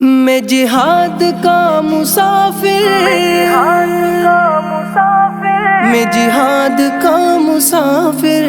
میں جہاد کا مسافر میں جہاد کا مسافر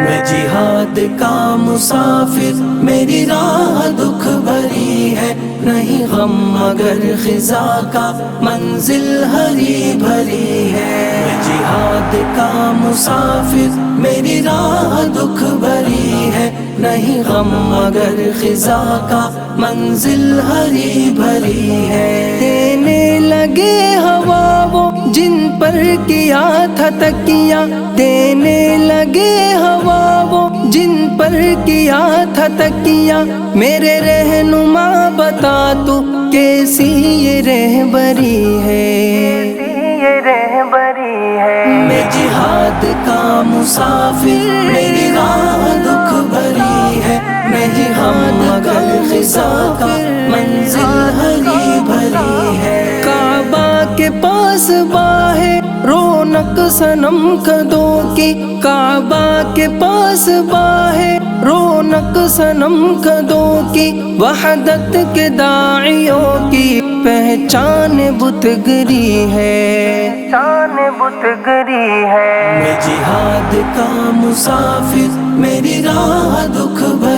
میں جہاد کا مسافر میری راہ دکھ بھری ہے نہیں غم مگر خزا کا منزل ہری بھری ہے میں جہاد کا مسافر میری راہ دکھ بھری ہے نہیں غم مگر خزا کا منزل ہری بھری ہے۔ دینے لگے ہوا وہ جن پر کیا تھا تکیا دینے لگے ہوا وہ جن پر کیا تھا تکیا میرے رہنما بتا تو کیسی یہ رہبری ہے۔ میں جہاد کا مسافر میری مگر خزا کا منزل ہری بھری ہے کعبہ کے پاس باہے رونق صنم کدوں کی کعبہ کے پاس باہے رونق صنم کدوں کی وحدت کے داعیوں کی پہچان بت گری ہے۔ شان بت گری ہے۔ میں جہاد کا مسافر میری راہ دکھ بھری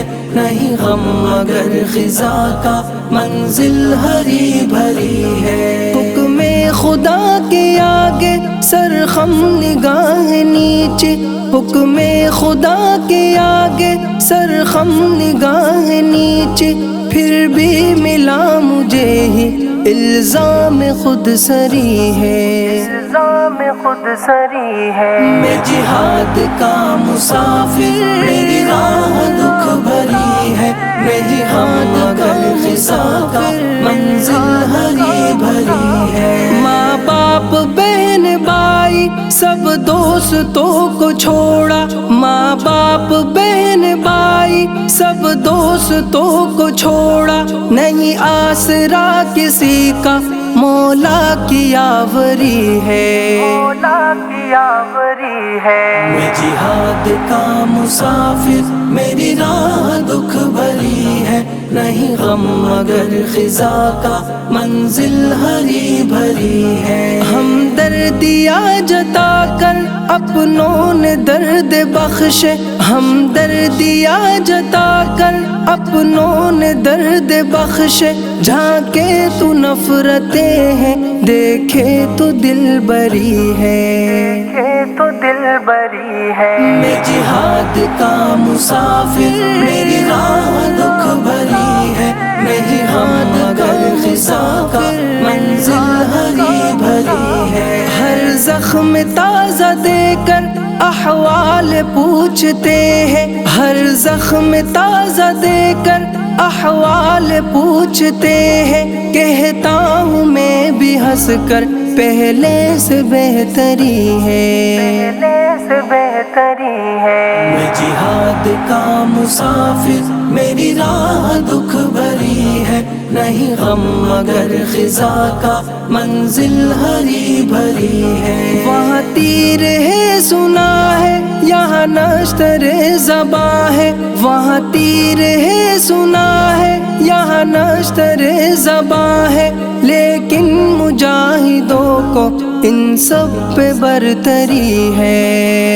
ہے نہیں غم مگر خزا کا منزل ہری بھری ہے۔ حکم خدا کے آگے سر خم نگاہ نیچے۔ حکم خدا کے آگے سر خم نگاہ نیچے۔ پھر بھی ملا مجھے ہی الزام خود سری ہے۔ الزام خود سری ہے۔ میں جہاد کا مسافر میری راہ دکھ بھری ہے۔ ہم مگر خزا کا منزل ہری بھری ہے۔ ماں باپ بہن بھائی سب دوستوں کو چھوڑا۔ ماں باپ بہن بھائی سب دوستوں کو چھوڑا نہیں آسرا کسی کا مولا کی آوری ہے۔ مولا کی آوری ہے۔ میں جہاد کا مسافر، میری راہ دکھ بھری ہے۔ نہیں غم مگر خزا کا منزل ہری بھری ہے۔ ہم دردیا جتا کر اپنوں نے درد بخش ہم دردیا جتا کر اپنوں نے درد بخش جھانکے تو نفرتیں ہیں، دیکھے تو دل بری ہے۔ بری ہے۔ میں جہاد کا مسافر، میری راہ دکھ بھری ہے۔ نہیں ہم مگر خزا کا منزل ہری بھری ہے۔ ہر زخم تازہ دے کر احوال پوچھتے ہیں۔ ہر زخم تازہ دے کر احوال پوچھتے ہیں۔ کہتا ہوں میں بھی ہنس کر، پہلے سے بہتری ہے۔ بہتری ہے۔ میں جہاد کا مسافر میری راہ دکھ بھری ہے۔ نہیں غم مگر خزا کا منزل ہری بھری ہے۔ وہاں تیر ہے سنا ہے یہاں نشتر زباں ہے۔ وہاں تیر ہے سنا ہے یہاں نشتر زباں ہے۔ لیکن مجاہدوں کو ان سب پہ برتری ہے۔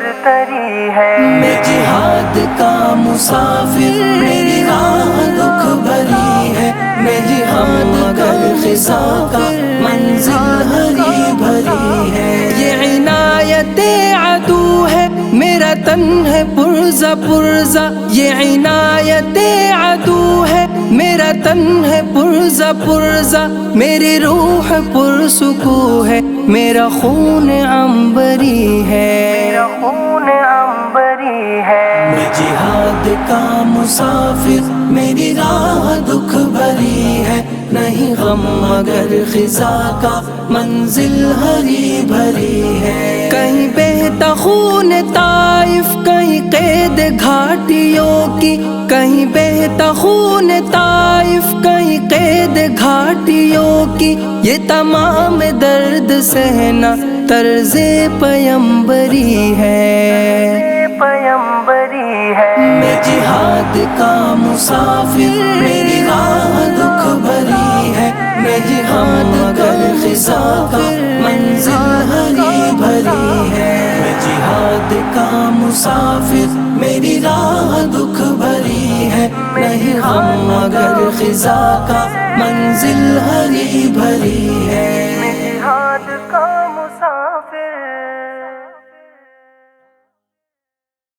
برتری ہے۔ میں جہاد کا مسافر میری راہ دکھ بھری ہے۔ نہیں ہم مگر خزا کا منزل ہری بھری ہے۔ یہ عنایت عدو ہے میرا تن ہے پرزا پرزا یہ عنایت عدو ہے میرا تن ہے پرزا پرزا میری روح پرسکو ہے میرا خون عمبری ہے۔ میرا خون امبری ہے۔ میں جہاد کا مسافر، میری راہ دکھ بھری ہے۔ نہیں غم مگر خزا کا منزل ہری بھری ہے۔ کہیں بہتا خون طائف، کہیں قید گھاٹیوں کی۔ کہیں بہتا خون طائف، کہیں قید گھاٹیوں کی۔ یہ تمام درد سہنا طرز پیمبری ہے۔ پیمبری ہے میں جہاد کا مسافر، میری راہ دکھ بھری ہے۔ نہیں ہم مگر خزا کا منزل ہری بھری ہے۔ میں جہاد کا مسافر، میری راہ دکھ بھری ہے۔ نہیں ہم مگر خزا کا منزل ہری بھری ہے۔ ہاتھ کا